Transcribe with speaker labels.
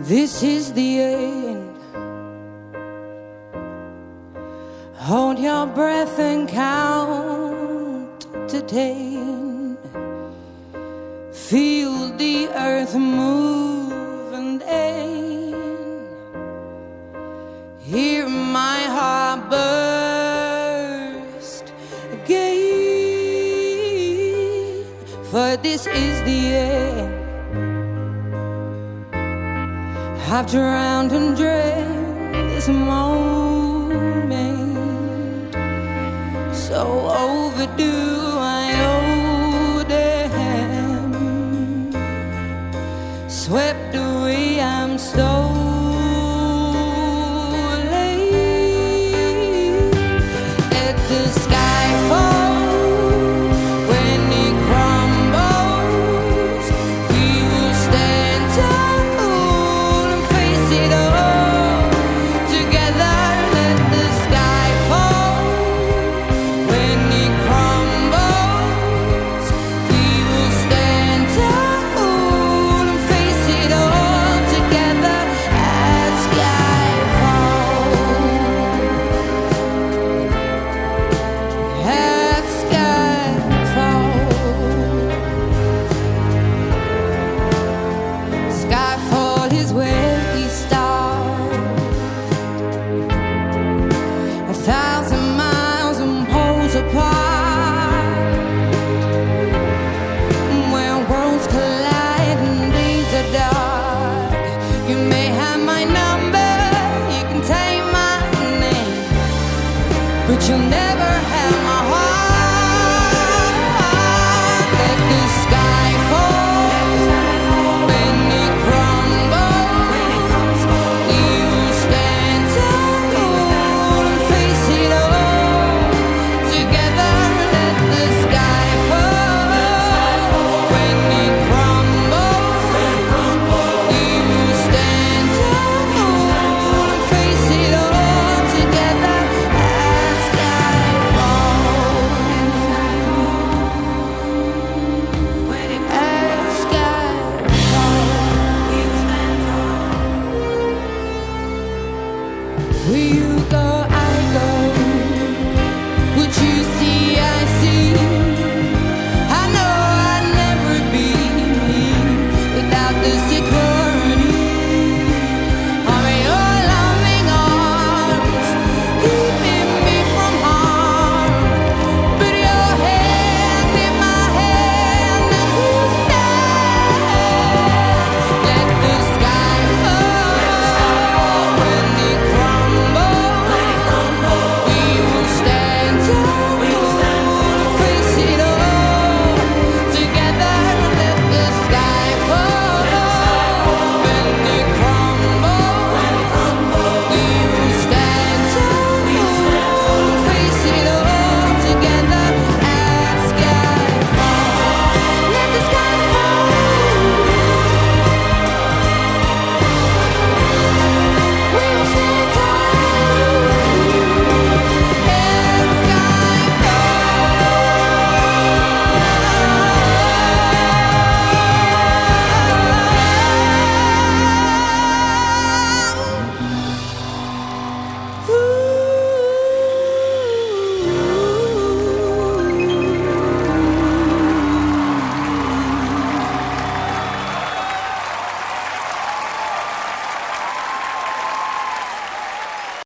Speaker 1: This is the end. Hold your breath and count to ten. Feel the earth move and end. Hear my heart burst again. For this is the end. I've drowned and dread this moment. So overdue, I owe them. Swept away, I'm stolen. you'll never have my heart. We